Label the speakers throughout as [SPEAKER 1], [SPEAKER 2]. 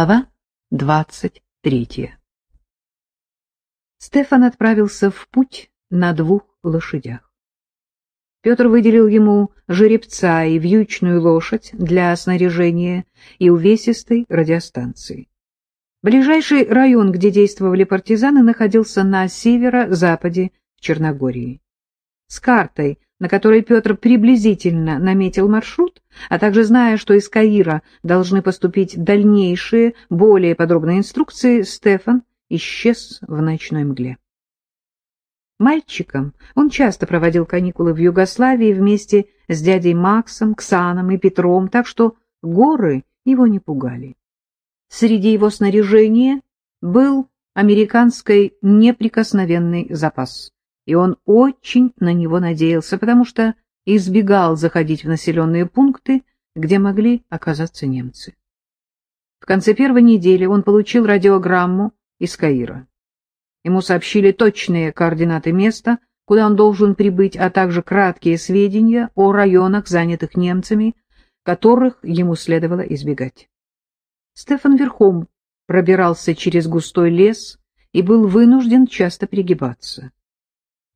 [SPEAKER 1] Глава двадцать третья Стефан отправился в путь на двух лошадях. Петр выделил ему жеребца и вьючную лошадь для снаряжения и увесистой радиостанции. Ближайший район, где действовали партизаны, находился на северо-западе Черногории. С картой на которой Петр приблизительно наметил маршрут, а также зная, что из Каира должны поступить дальнейшие, более подробные инструкции, Стефан исчез в ночной мгле. Мальчиком он часто проводил каникулы в Югославии вместе с дядей Максом, Ксаном и Петром, так что горы его не пугали. Среди его снаряжения был американский неприкосновенный запас и он очень на него надеялся, потому что избегал заходить в населенные пункты, где могли оказаться немцы. В конце первой недели он получил радиограмму из Каира. Ему сообщили точные координаты места, куда он должен прибыть, а также краткие сведения о районах, занятых немцами, которых ему следовало избегать. Стефан верхом пробирался через густой лес и был вынужден часто пригибаться.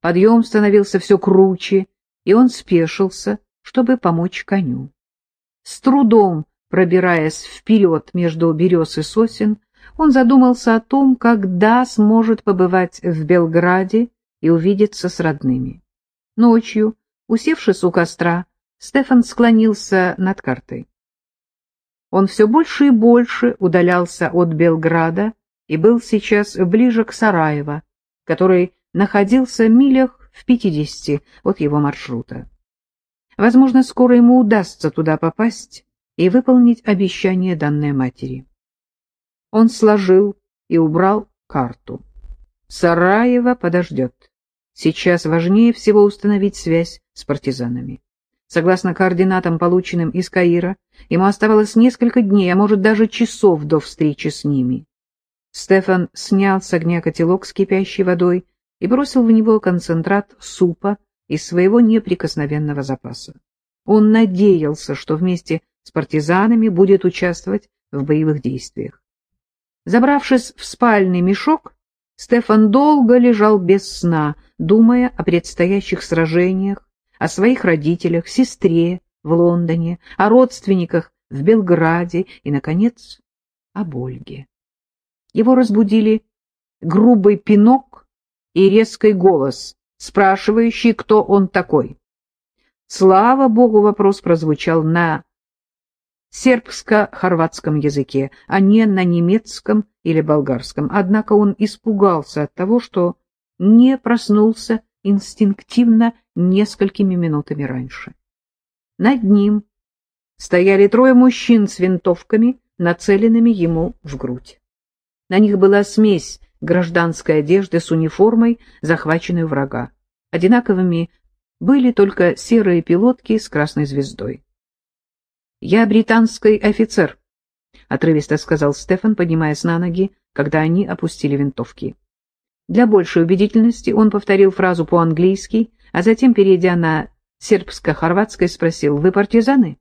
[SPEAKER 1] Подъем становился все круче, и он спешился, чтобы помочь коню. С трудом пробираясь вперед между берез и сосен, он задумался о том, когда сможет побывать в Белграде и увидеться с родными. Ночью, усевшись у костра, Стефан склонился над картой. Он все больше и больше удалялся от Белграда и был сейчас ближе к Сараево, который находился милях в пятидесяти от его маршрута. Возможно, скоро ему удастся туда попасть и выполнить обещание данной матери. Он сложил и убрал карту. Сараево подождет. Сейчас важнее всего установить связь с партизанами. Согласно координатам, полученным из Каира, ему оставалось несколько дней, а может даже часов до встречи с ними. Стефан снял с огня котелок с кипящей водой и бросил в него концентрат супа из своего неприкосновенного запаса. Он надеялся, что вместе с партизанами будет участвовать в боевых действиях. Забравшись в спальный мешок, Стефан долго лежал без сна, думая о предстоящих сражениях, о своих родителях, сестре в Лондоне, о родственниках в Белграде и, наконец, об Ольге. Его разбудили грубый пинок и резкий голос, спрашивающий, кто он такой. Слава богу, вопрос прозвучал на сербско-хорватском языке, а не на немецком или болгарском. Однако он испугался от того, что не проснулся инстинктивно несколькими минутами раньше. Над ним стояли трое мужчин с винтовками, нацеленными ему в грудь. На них была смесь гражданской одежды с униформой, захваченной у врага. Одинаковыми были только серые пилотки с красной звездой. «Я британский офицер», — отрывисто сказал Стефан, поднимаясь на ноги, когда они опустили винтовки. Для большей убедительности он повторил фразу по-английски, а затем, перейдя на сербско-хорватской, спросил, «Вы партизаны?»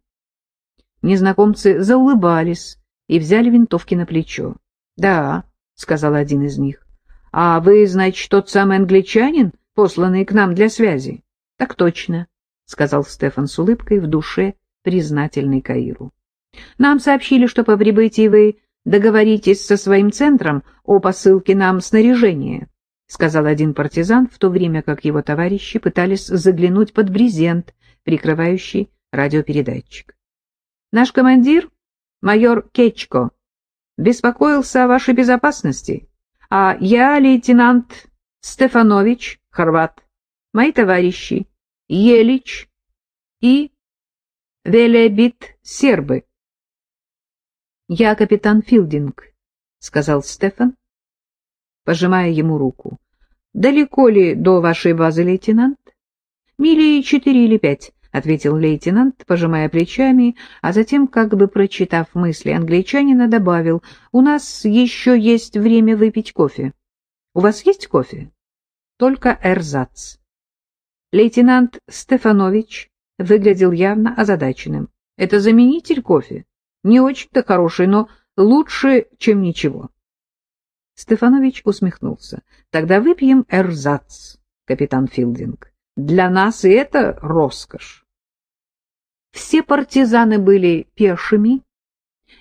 [SPEAKER 1] Незнакомцы заулыбались и взяли винтовки на плечо. «Да», — сказал один из них. — А вы, значит, тот самый англичанин, посланный к нам для связи? — Так точно, — сказал Стефан с улыбкой в душе, признательный Каиру. — Нам сообщили, что по прибытии вы договоритесь со своим центром о посылке нам снаряжения, — сказал один партизан, в то время как его товарищи пытались заглянуть под брезент, прикрывающий радиопередатчик. — Наш командир — майор Кечко, беспокоился о вашей безопасности, а я лейтенант Стефанович, хорват, мои товарищи Елич и Велебит сербы. Я капитан Филдинг, сказал Стефан, пожимая ему руку. Далеко ли до вашей базы, лейтенант? Мили четыре или пять. — ответил лейтенант, пожимая плечами, а затем, как бы прочитав мысли англичанина, добавил, — У нас еще есть время выпить кофе. — У вас есть кофе? — Только эрзац. Лейтенант Стефанович выглядел явно озадаченным. — Это заменитель кофе? Не очень-то хороший, но лучше, чем ничего. Стефанович усмехнулся. Тогда выпьем эрзац, капитан Филдинг. Для нас и это роскошь. Все партизаны были пешими,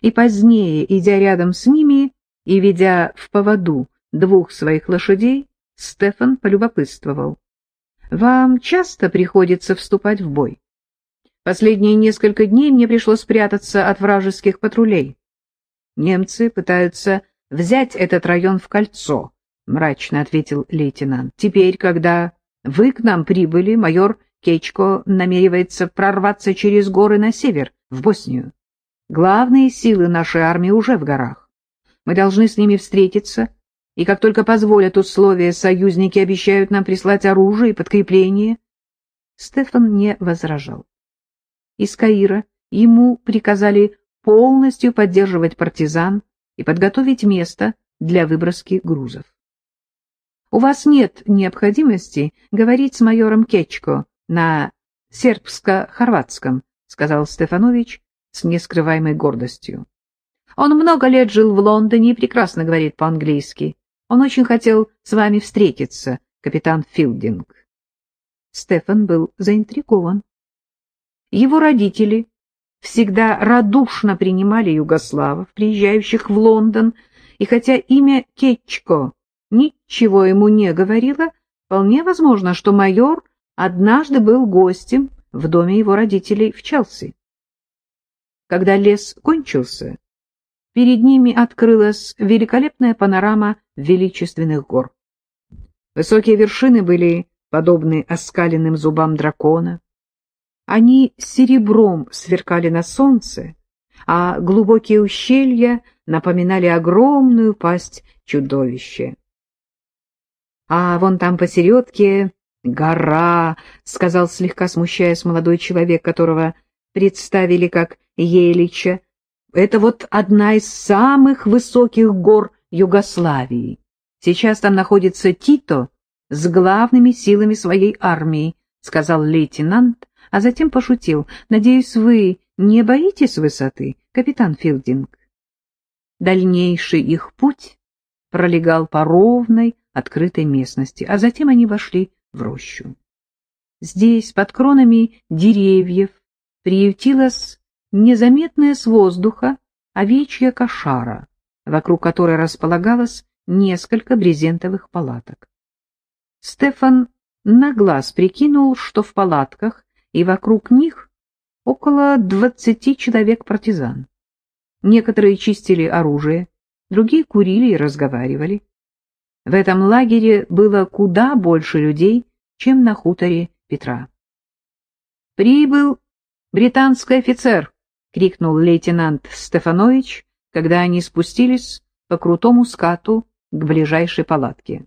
[SPEAKER 1] и позднее, идя рядом с ними и ведя в поводу двух своих лошадей, Стефан полюбопытствовал. «Вам часто приходится вступать в бой? Последние несколько дней мне пришлось спрятаться от вражеских патрулей. Немцы пытаются взять этот район в кольцо», — мрачно ответил лейтенант. «Теперь, когда вы к нам прибыли, майор Кечко намеревается прорваться через горы на север, в Боснию. Главные силы нашей армии уже в горах. Мы должны с ними встретиться, и как только позволят условия, союзники обещают нам прислать оружие и подкрепление. Стефан не возражал. Из Каира ему приказали полностью поддерживать партизан и подготовить место для выброски грузов. У вас нет необходимости говорить с майором Кечко на сербско-хорватском, сказал Стефанович, с нескрываемой гордостью. Он много лет жил в Лондоне и прекрасно говорит по-английски. Он очень хотел с вами встретиться, капитан Филдинг. Стефан был заинтригован. Его родители всегда радушно принимали югославов, приезжающих в Лондон, и хотя имя Кетчко ничего ему не говорило, вполне возможно, что майор однажды был гостем в доме его родителей в Челси. Когда лес кончился, перед ними открылась великолепная панорама величественных гор. Высокие вершины были подобны оскаленным зубам дракона. Они серебром сверкали на солнце, а глубокие ущелья напоминали огромную пасть чудовища. А вон там посередке гора, — сказал слегка смущаясь молодой человек, которого представили как Елича. Это вот одна из самых высоких гор Югославии. Сейчас там находится Тито с главными силами своей армии, — сказал лейтенант, а затем пошутил. Надеюсь, вы не боитесь высоты, капитан Филдинг? Дальнейший их путь пролегал по ровной, открытой местности, а затем они вошли в рощу. Здесь, под кронами деревьев, приютилась незаметная с воздуха овечья кошара, вокруг которой располагалось несколько брезентовых палаток. Стефан на глаз прикинул, что в палатках и вокруг них около двадцати человек-партизан. Некоторые чистили оружие, другие курили и разговаривали. В этом лагере было куда больше людей, чем на хуторе Петра. «Прибыл британский офицер!» — крикнул лейтенант Стефанович, когда они спустились по крутому скату к ближайшей палатке.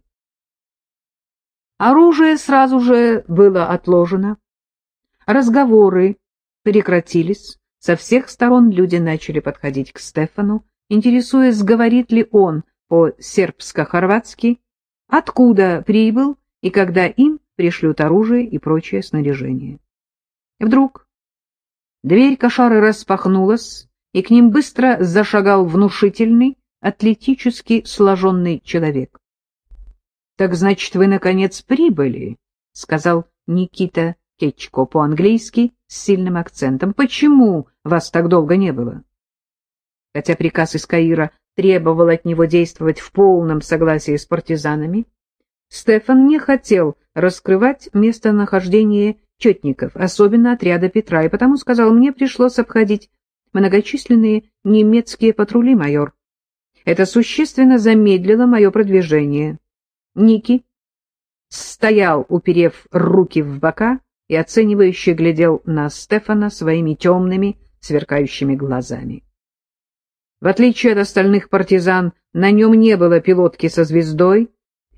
[SPEAKER 1] Оружие сразу же было отложено. Разговоры прекратились. Со всех сторон люди начали подходить к Стефану, интересуясь, говорит ли он по-сербско-хорватски, откуда прибыл и когда им пришлют оружие и прочее снаряжение. Вдруг дверь кошары распахнулась, и к ним быстро зашагал внушительный, атлетически сложенный человек. — Так значит, вы, наконец, прибыли, — сказал Никита Кетчко по-английски с сильным акцентом. — Почему вас так долго не было? Хотя приказ из Каира требовал от него действовать в полном согласии с партизанами, Стефан не хотел раскрывать местонахождение четников, особенно отряда Петра, и потому сказал, мне пришлось обходить многочисленные немецкие патрули, майор. Это существенно замедлило мое продвижение. Ники стоял, уперев руки в бока, и оценивающе глядел на Стефана своими темными, сверкающими глазами. В отличие от остальных партизан, на нем не было пилотки со звездой,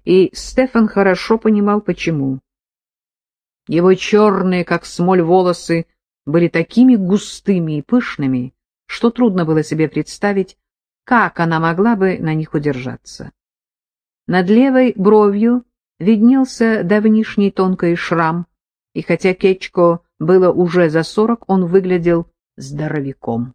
[SPEAKER 1] и Стефан хорошо понимал, почему. Его черные, как смоль, волосы были такими густыми и пышными, что трудно было себе представить, как она могла бы на них удержаться. Над левой бровью виднелся давнишний тонкий шрам, и хотя Кечко было уже за сорок, он выглядел здоровяком.